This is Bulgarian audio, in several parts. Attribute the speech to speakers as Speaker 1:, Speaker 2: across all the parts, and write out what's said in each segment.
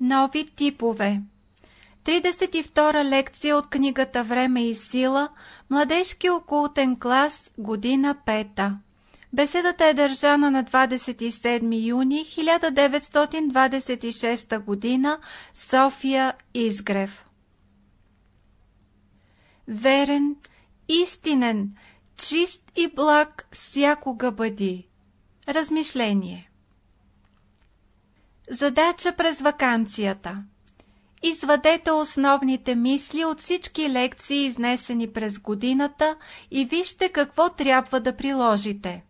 Speaker 1: Нови типове 32 лекция от книгата Време и сила, младежки окултен клас, година 5. Беседата е държана на 27 юни 1926 година, София, Изгрев. Верен, истинен, чист и благ всякога бъди. Размишление Задача през вакансията Извадете основните мисли от всички лекции, изнесени през годината и вижте какво трябва да приложите.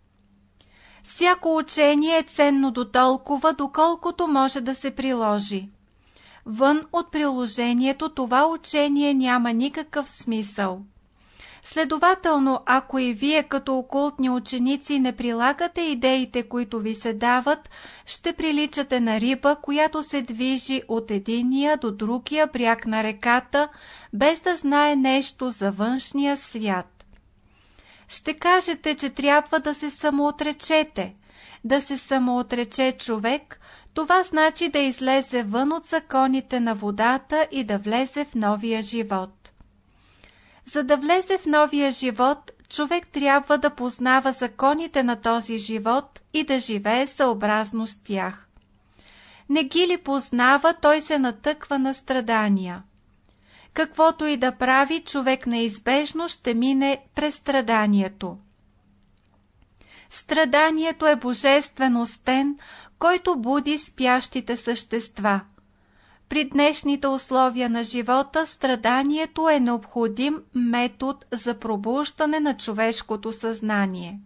Speaker 1: Всяко учение е ценно до толкова, доколкото може да се приложи. Вън от приложението това учение няма никакъв смисъл. Следователно, ако и вие като окултни ученици не прилагате идеите, които ви се дават, ще приличате на риба, която се движи от единия до другия бряг на реката, без да знае нещо за външния свят. Ще кажете, че трябва да се самоотречете. Да се самоотрече човек, това значи да излезе вън от законите на водата и да влезе в новия живот. За да влезе в новия живот, човек трябва да познава законите на този живот и да живее съобразно с тях. Не ги ли познава, той се натъква на страдания. Каквото и да прави, човек неизбежно ще мине през страданието. Страданието е божествен остен, който буди спящите същества – при днешните условия на живота страданието е необходим метод за пробуждане на човешкото съзнание.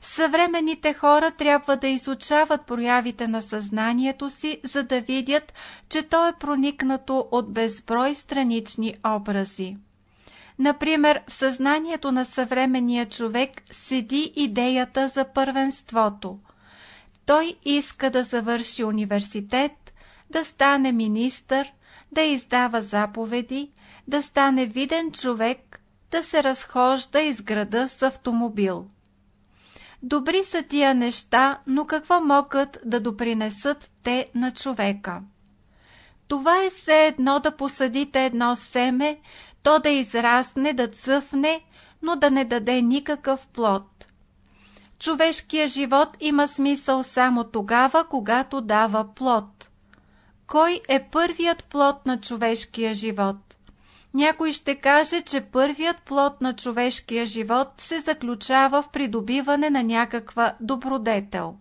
Speaker 1: Съвременните хора трябва да изучават проявите на съзнанието си, за да видят, че то е проникнато от безброй странични образи. Например, в съзнанието на съвременния човек седи идеята за първенството. Той иска да завърши университет, да стане министър, да издава заповеди, да стане виден човек, да се разхожда из града с автомобил. Добри са тия неща, но какво могат да допринесат те на човека? Това е все едно да посадите едно семе, то да израсне, да цъфне, но да не даде никакъв плод. Човешкият живот има смисъл само тогава, когато дава плод. Кой е първият плод на човешкия живот? Някой ще каже, че първият плод на човешкия живот се заключава в придобиване на някаква добродетел.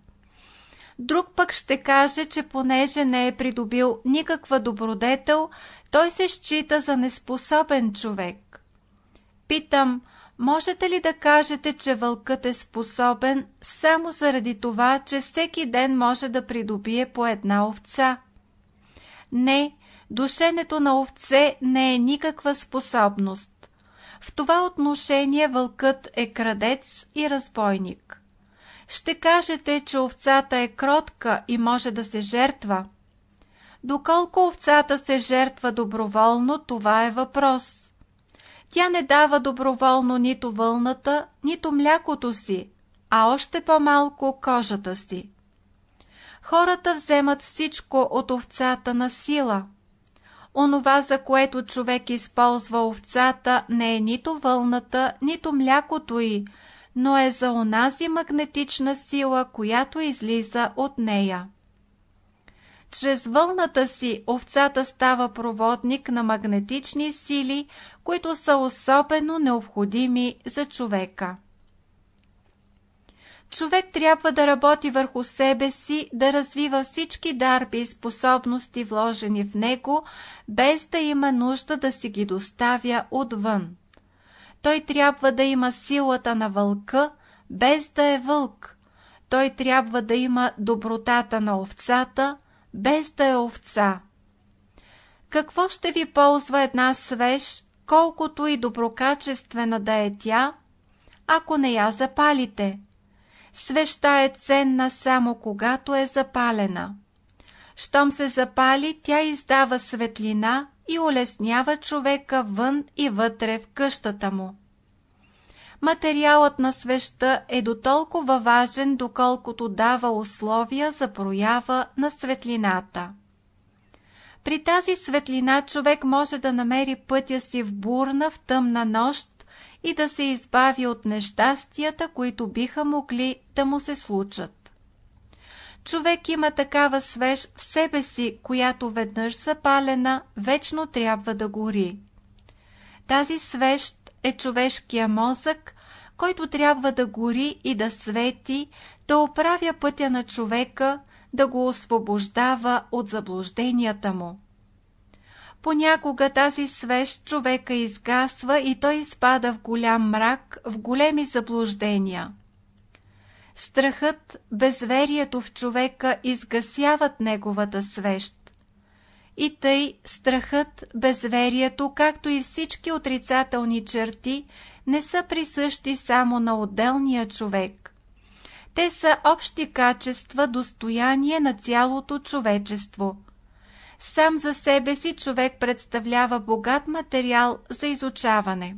Speaker 1: Друг пък ще каже, че понеже не е придобил никаква добродетел, той се счита за неспособен човек. Питам, можете ли да кажете, че вълкът е способен само заради това, че всеки ден може да придобие по една овца? Не, душенето на овце не е никаква способност. В това отношение вълкът е крадец и разбойник. Ще кажете, че овцата е кротка и може да се жертва. Доколко овцата се жертва доброволно, това е въпрос. Тя не дава доброволно нито вълната, нито млякото си, а още по-малко кожата си. Хората вземат всичко от овцата на сила. Онова, за което човек използва овцата, не е нито вълната, нито млякото й, но е за онази магнетична сила, която излиза от нея. Чрез вълната си овцата става проводник на магнетични сили, които са особено необходими за човека. Човек трябва да работи върху себе си, да развива всички дарби и способности, вложени в него, без да има нужда да си ги доставя отвън. Той трябва да има силата на вълка, без да е вълк. Той трябва да има добротата на овцата, без да е овца. Какво ще ви ползва една свеж, колкото и доброкачествена да е тя, ако не я запалите? Свеща е ценна само когато е запалена. Щом се запали, тя издава светлина и улеснява човека вън и вътре в къщата му. Материалът на свеща е до толкова важен, доколкото дава условия за проява на светлината. При тази светлина човек може да намери пътя си в бурна, в тъмна нощ и да се избави от нещастията, които биха могли да му се случат. Човек има такава свеж в себе си, която веднъж запалена, вечно трябва да гори. Тази свещ е човешкия мозък, който трябва да гори и да свети, да оправя пътя на човека, да го освобождава от заблужденията му. Понякога тази свещ човека изгасва и той изпада в голям мрак, в големи заблуждения. Страхът, безверието в човека изгасяват неговата свещ. И тъй страхът, безверието, както и всички отрицателни черти, не са присъщи само на отделния човек. Те са общи качества, достояние на цялото човечество. Сам за себе си човек представлява богат материал за изучаване.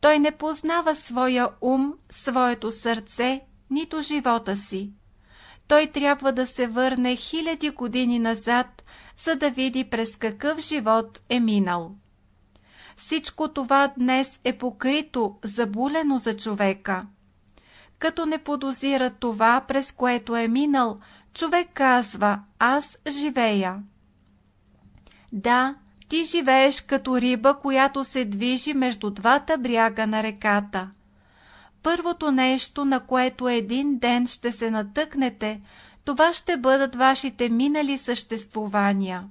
Speaker 1: Той не познава своя ум, своето сърце, нито живота си. Той трябва да се върне хиляди години назад, за да види през какъв живот е минал. Всичко това днес е покрито, забулено за човека. Като не подозира това, през което е минал, човек казва «Аз живея». Да, ти живееш като риба, която се движи между двата бряга на реката. Първото нещо, на което един ден ще се натъкнете, това ще бъдат вашите минали съществувания.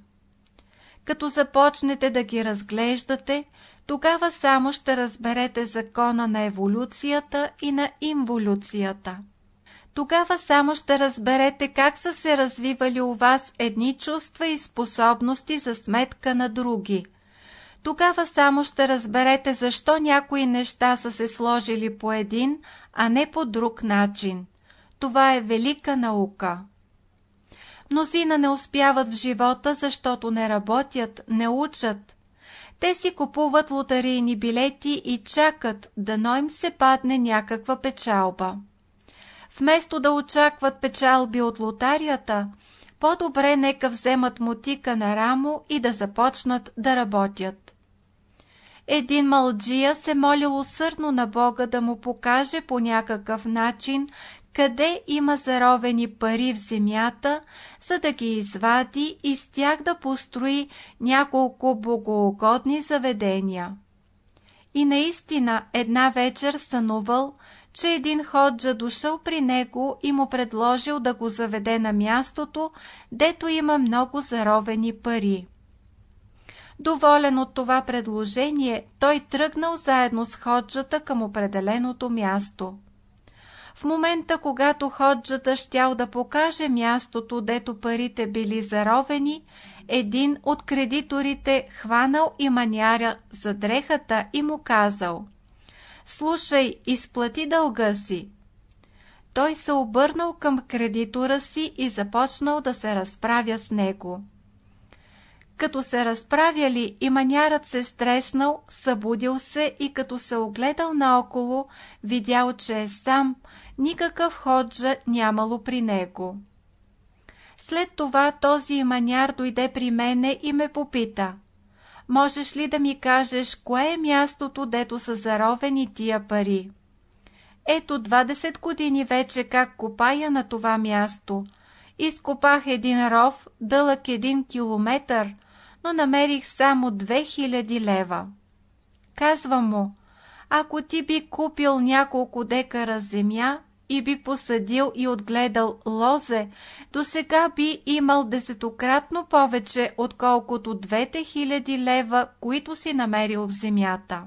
Speaker 1: Като започнете да ги разглеждате, тогава само ще разберете закона на еволюцията и на инволюцията. Тогава само ще разберете как са се развивали у вас едни чувства и способности за сметка на други. Тогава само ще разберете защо някои неща са се сложили по един, а не по друг начин. Това е велика наука. Мнозина не успяват в живота, защото не работят, не учат. Те си купуват лотарийни билети и чакат, дано им се падне някаква печалба. Вместо да очакват печалби от лотарията, по-добре нека вземат мотика на рамо и да започнат да работят. Един мълджия се молил усърдно на Бога да му покаже по някакъв начин къде има заровени пари в земята, за да ги извади и с тях да построи няколко богоугодни заведения. И наистина една вечер сънувал, че един ходжа дошъл при него и му предложил да го заведе на мястото, дето има много заровени пари. Доволен от това предложение, той тръгнал заедно с ходжата към определеното място. В момента, когато ходжата щял да покаже мястото, дето парите били заровени, един от кредиторите хванал и маняра за дрехата и му казал «Слушай, изплати дълга си». Той се обърнал към кредитора си и започнал да се разправя с него. Като се разправяли и манярът се стреснал, събудил се и като се огледал наоколо, видял, че е сам, никакъв ходжа нямало при него. След това този маняр дойде при мене и ме попита. Можеш ли да ми кажеш, кое е мястото, дето са заровени тия пари? Ето 20 години вече как копая на това място. Изкопах един ров, дълъг един километър, но намерих само 2000 лева. Казвам му, ако ти би купил няколко декара земя и би посадил и отгледал лозе, до сега би имал десетократно повече, отколкото двете хиляди лева, които си намерил в земята.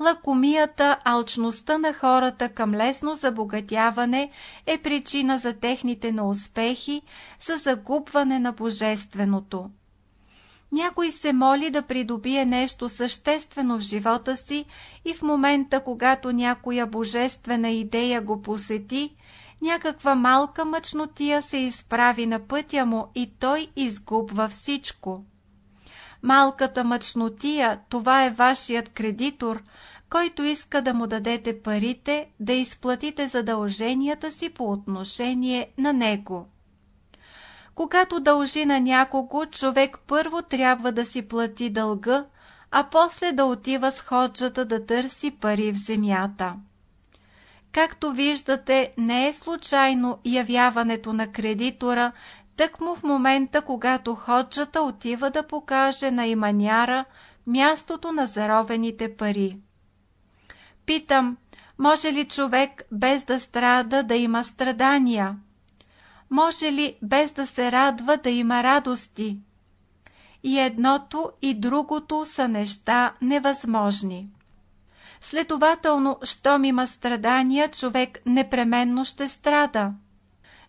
Speaker 1: Лакомията, алчността на хората към лесно забогатяване е причина за техните неуспехи, за загубване на божественото. Някой се моли да придобие нещо съществено в живота си и в момента, когато някоя божествена идея го посети, някаква малка мъчнотия се изправи на пътя му и той изгубва всичко. Малката мъчнотия, това е вашият кредитор, който иска да му дадете парите, да изплатите задълженията си по отношение на него. Когато дължи на някого, човек първо трябва да си плати дълга, а после да отива с ходжата да търси пари в земята. Както виждате, не е случайно явяването на кредитора, тъкмо в момента, когато ходжата отива да покаже на иманяра мястото на заровените пари. Питам, може ли човек без да страда да има страдания? Може ли без да се радва да има радости? И едното и другото са неща невъзможни. Следователно, щом има страдания, човек непременно ще страда.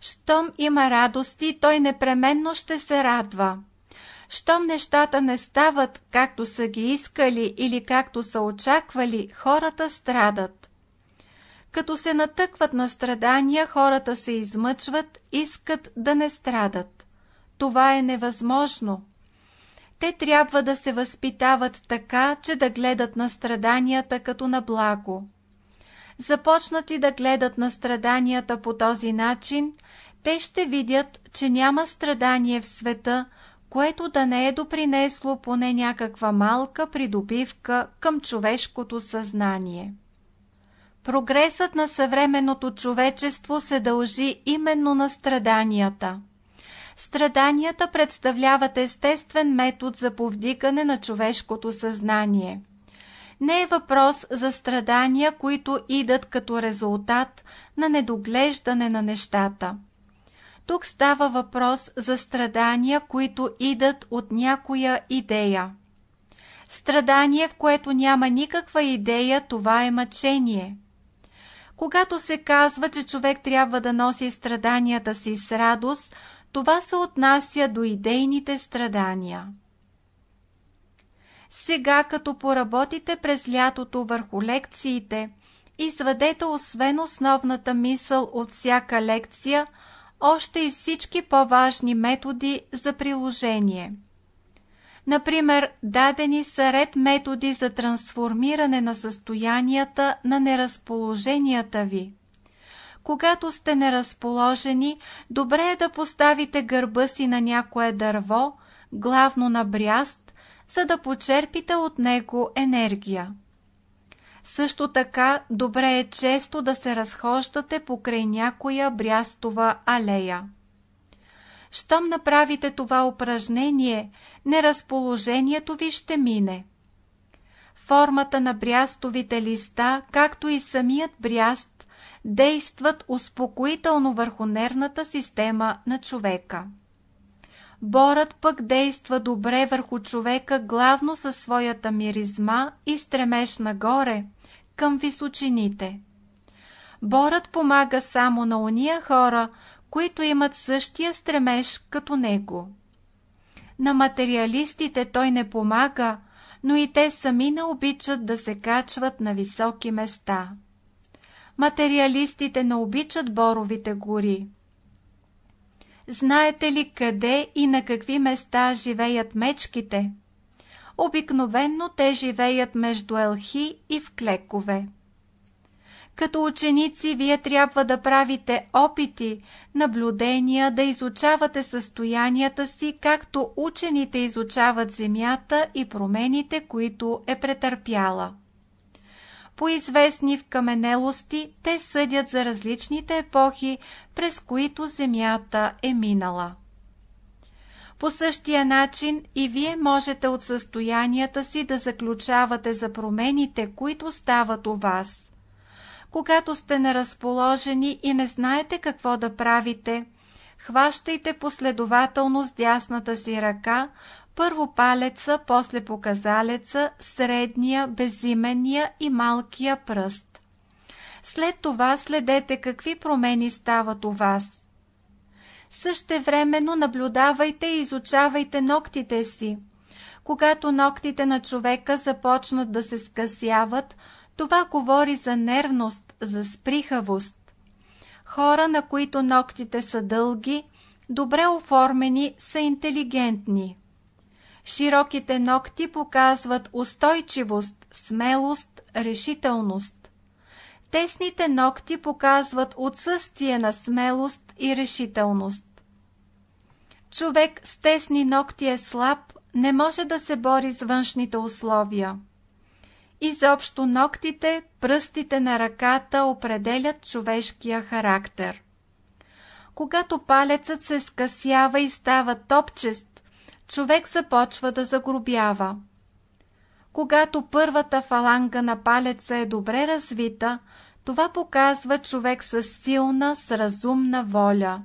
Speaker 1: Щом има радости, той непременно ще се радва. Щом нещата не стават както са ги искали или както са очаквали, хората страдат. Като се натъкват на страдания, хората се измъчват, искат да не страдат. Това е невъзможно. Те трябва да се възпитават така, че да гледат на страданията като на благо. Започнат ли да гледат на страданията по този начин, те ще видят, че няма страдание в света, което да не е допринесло поне някаква малка придобивка към човешкото съзнание. Прогресът на съвременното човечество се дължи именно на страданията. Страданията представляват естествен метод за повдигане на човешкото съзнание. Не е въпрос за страдания, които идат като резултат на недоглеждане на нещата. Тук става въпрос за страдания, които идат от някоя идея. Страдание, в което няма никаква идея, това е мъчение. Когато се казва, че човек трябва да носи страданията си с радост, това се отнася до идейните страдания. Сега, като поработите през лятото върху лекциите, извадете освен основната мисъл от всяка лекция, още и всички по-важни методи за приложение. Например, дадени са ред методи за трансформиране на състоянията на неразположенията ви. Когато сте неразположени, добре е да поставите гърба си на някое дърво, главно на бряст, за да почерпите от него енергия. Също така, добре е често да се разхождате покрай някоя брястова алея. Щом направите това упражнение, неразположението ви ще мине. Формата на брястовите листа, както и самият бряст, действат успокоително върху нервната система на човека. Борът пък действа добре върху човека главно със своята миризма и стремеж нагоре, към височините. Борът помага само на уния хора, които имат същия стремеж като него. На материалистите той не помага, но и те сами не обичат да се качват на високи места. Материалистите не обичат боровите гори. Знаете ли къде и на какви места живеят мечките? Обикновенно те живеят между елхи и в клекове. Като ученици вие трябва да правите опити, наблюдения, да изучавате състоянията си, както учените изучават Земята и промените, които е претърпяла. По известни вкаменелости те съдят за различните епохи, през които Земята е минала. По същия начин и вие можете от състоянията си да заключавате за промените, които стават у вас. Когато сте неразположени и не знаете какво да правите, хващайте последователно с дясната си ръка, първо палеца, после показалеца, средния, безименния и малкия пръст. След това следете какви промени стават у вас. Същевременно наблюдавайте и изучавайте ногтите си. Когато ногтите на човека започнат да се скъсяват, това говори за нервност, за сприхавост. Хора, на които ногтите са дълги, добре оформени, са интелигентни. Широките ногти показват устойчивост, смелост, решителност. Тесните ногти показват отсъствие на смелост и решителност. Човек с тесни ногти е слаб, не може да се бори с външните условия. Изобщо ногтите, пръстите на ръката определят човешкия характер. Когато палецът се скъсява и става топчест, човек започва да загробява. Когато първата фаланга на палеца е добре развита, това показва човек с силна, с разумна воля.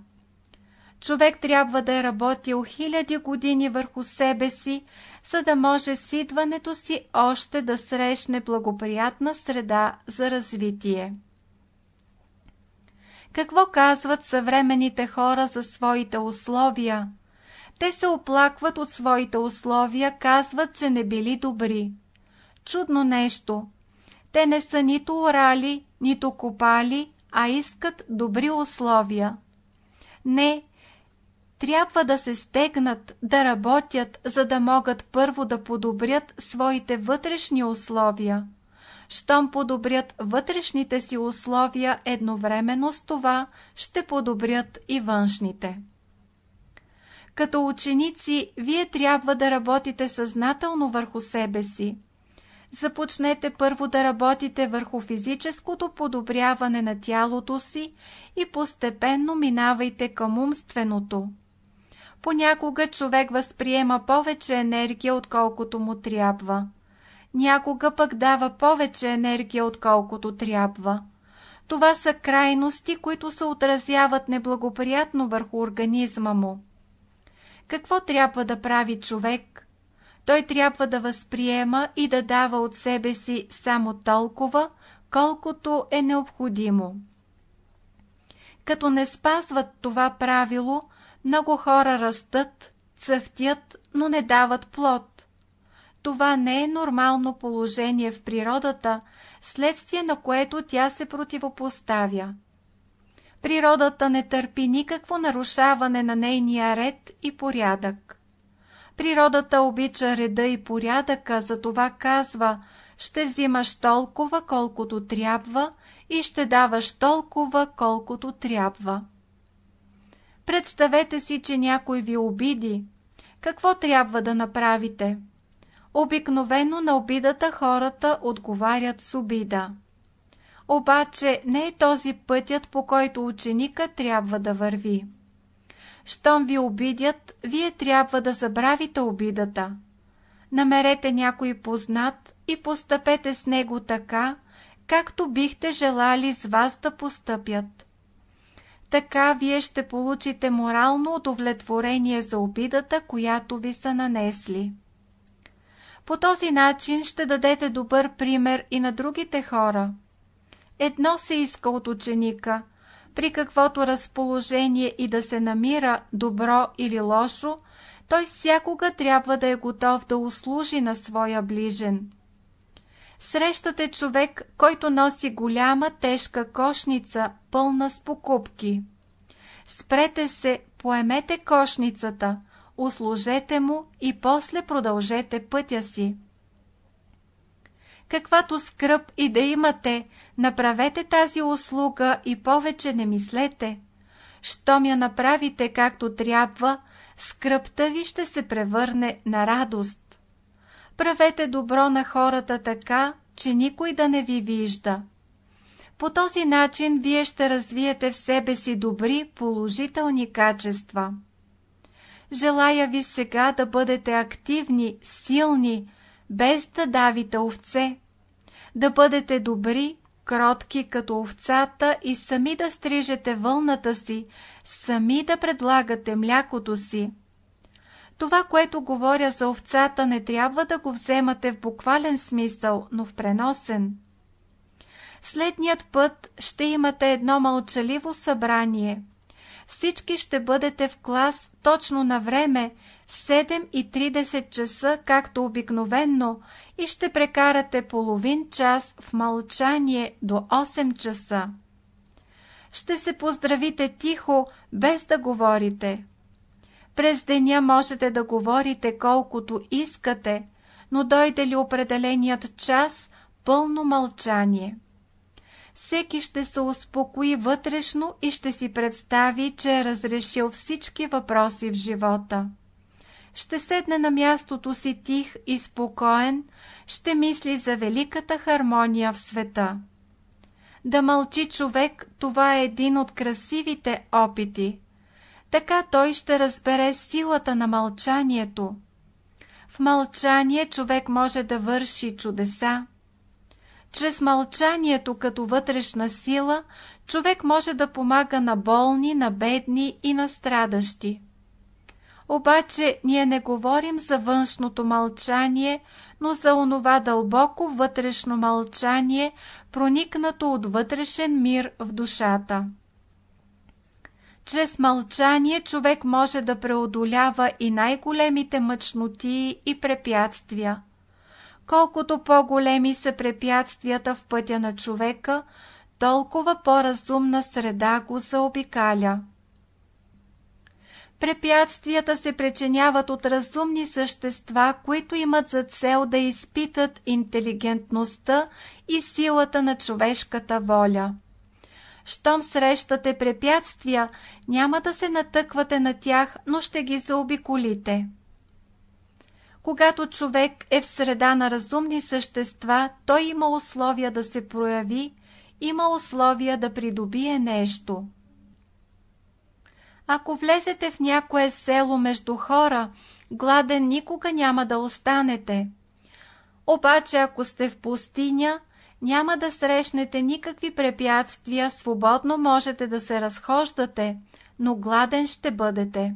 Speaker 1: Човек трябва да е работил хиляди години върху себе си, за да може с идването си още да срещне благоприятна среда за развитие. Какво казват съвременните хора за своите условия? Те се оплакват от своите условия, казват, че не били добри. Чудно нещо. Те не са нито орали, нито копали, а искат добри условия. Не, трябва да се стегнат, да работят, за да могат първо да подобрят своите вътрешни условия. Щом подобрят вътрешните си условия, едновременно с това ще подобрят и външните. Като ученици, вие трябва да работите съзнателно върху себе си. Започнете първо да работите върху физическото подобряване на тялото си и постепенно минавайте към умственото. Понякога човек възприема повече енергия, отколкото му трябва. Някога пък дава повече енергия, отколкото трябва. Това са крайности, които се отразяват неблагоприятно върху организма му. Какво трябва да прави човек? Той трябва да възприема и да дава от себе си само толкова, колкото е необходимо. Като не спазват това правило, много хора растат, цъфтят, но не дават плод. Това не е нормално положение в природата, следствие на което тя се противопоставя. Природата не търпи никакво нарушаване на нейния ред и порядък. Природата обича реда и порядъка, затова казва, ще взимаш толкова, колкото трябва и ще даваш толкова, колкото трябва. Представете си, че някой ви обиди. Какво трябва да направите? Обикновено на обидата хората отговарят с обида. Обаче не е този пътят, по който ученика трябва да върви. Щом ви обидят, вие трябва да забравите обидата. Намерете някой познат и постъпете с него така, както бихте желали с вас да постъпят. Така вие ще получите морално удовлетворение за обидата, която ви са нанесли. По този начин ще дадете добър пример и на другите хора. Едно се иска от ученика, при каквото разположение и да се намира добро или лошо, той всякога трябва да е готов да услужи на своя ближен. Срещате човек, който носи голяма тежка кошница, пълна с покупки. Спрете се, поемете кошницата, услужете му и после продължете пътя си. Каквато скръп и да имате, направете тази услуга и повече не мислете. Щом я направите както трябва, скръпта ви ще се превърне на радост. Правете добро на хората така, че никой да не ви вижда. По този начин вие ще развиете в себе си добри, положителни качества. Желая ви сега да бъдете активни, силни, без да давите овце, да бъдете добри, кротки като овцата и сами да стрижете вълната си, сами да предлагате млякото си. Това, което говоря за овцата, не трябва да го вземате в буквален смисъл, но в преносен. Следният път ще имате едно мълчаливо събрание. Всички ще бъдете в клас точно на време, 7.30 часа, както обикновенно, и ще прекарате половин час в мълчание до 8 часа. Ще се поздравите тихо, без да говорите. През деня можете да говорите колкото искате, но дойде ли определеният час, пълно мълчание. всеки ще се успокои вътрешно и ще си представи, че е разрешил всички въпроси в живота. Ще седне на мястото си тих и спокоен, ще мисли за великата хармония в света. Да мълчи човек, това е един от красивите опити. Така той ще разбере силата на мълчанието. В мълчание човек може да върши чудеса. Чрез мълчанието като вътрешна сила, човек може да помага на болни, на бедни и на страдащи. Обаче ние не говорим за външното мълчание, но за онова дълбоко вътрешно мълчание, проникнато от вътрешен мир в душата. Чрез мълчание човек може да преодолява и най-големите мъчноти и препятствия. Колкото по-големи са препятствията в пътя на човека, толкова по-разумна среда го заобикаля. Препятствията се причиняват от разумни същества, които имат за цел да изпитат интелигентността и силата на човешката воля. Щом срещате препятствия, няма да се натъквате на тях, но ще ги заобиколите. Когато човек е в среда на разумни същества, той има условия да се прояви, има условия да придобие нещо. Ако влезете в някое село между хора, гладен никога няма да останете. Обаче, ако сте в пустиня, няма да срещнете никакви препятствия, свободно можете да се разхождате, но гладен ще бъдете.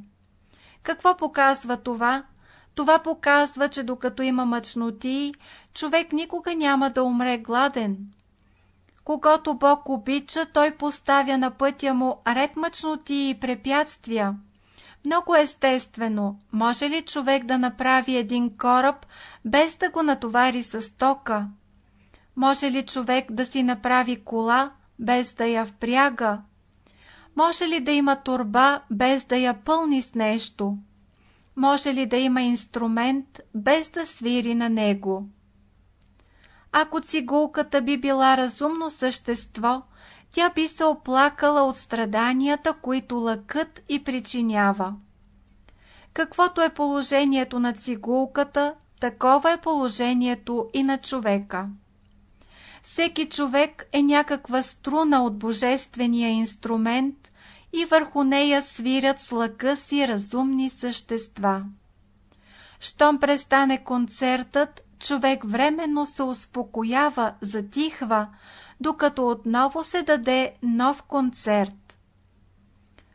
Speaker 1: Какво показва това? Това показва, че докато има мъчноти, човек никога няма да умре гладен. Когато Бог обича, той поставя на пътя му ред мъчноти и препятствия. Много естествено, може ли човек да направи един кораб, без да го натовари с тока? Може ли човек да си направи кола, без да я впряга? Може ли да има турба, без да я пълни с нещо? Може ли да има инструмент, без да свири на него? Ако цигулката би била разумно същество, тя би се оплакала от страданията, които лъкът и причинява. Каквото е положението на цигулката, такова е положението и на човека. Всеки човек е някаква струна от божествения инструмент и върху нея свирят с лъка си разумни същества. Щом престане концертът, човек временно се успокоява, затихва, докато отново се даде нов концерт.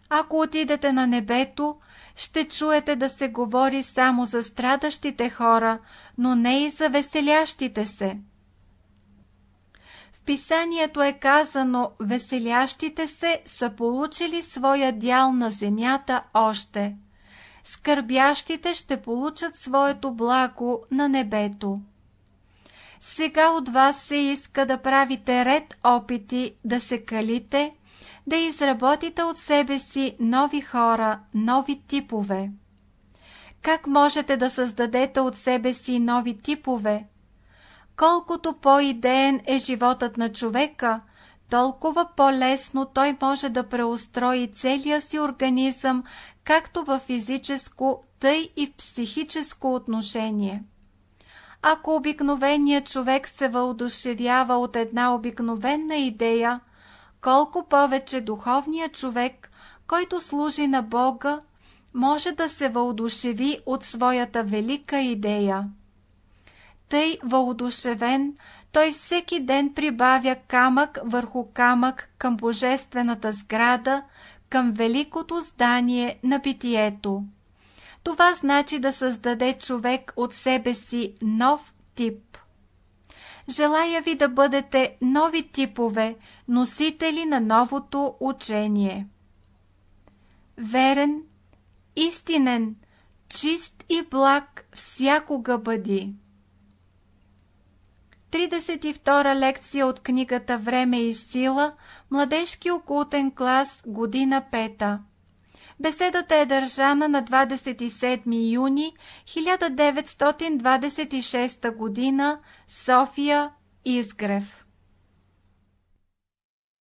Speaker 1: Ако отидете на небето, ще чуете да се говори само за страдащите хора, но не и за веселящите се. Писанието е казано, веселящите се са получили своя дял на земята още – скърбящите ще получат своето благо на небето. Сега от вас се иска да правите ред опити, да се калите, да изработите от себе си нови хора, нови типове. Как можете да създадете от себе си нови типове? Колкото по-идеен е животът на човека, толкова по-лесно той може да преустрои целия си организъм както в физическо, тъй и в психическо отношение. Ако обикновеният човек се въодушевява от една обикновена идея, колко повече духовният човек, който служи на Бога, може да се въодушеви от своята велика идея. Тъй въодушевен, той всеки ден прибавя камък върху камък към божествената сграда, към великото здание на битието. Това значи да създаде човек от себе си нов тип. Желая ви да бъдете нови типове, носители на новото учение. Верен, истинен, чист и благ всякога бъди. 32 лекция от книгата Време и сила, младежки окултен клас, година пета. Беседата е държана на 27 юни 1926 година, София, Изгрев.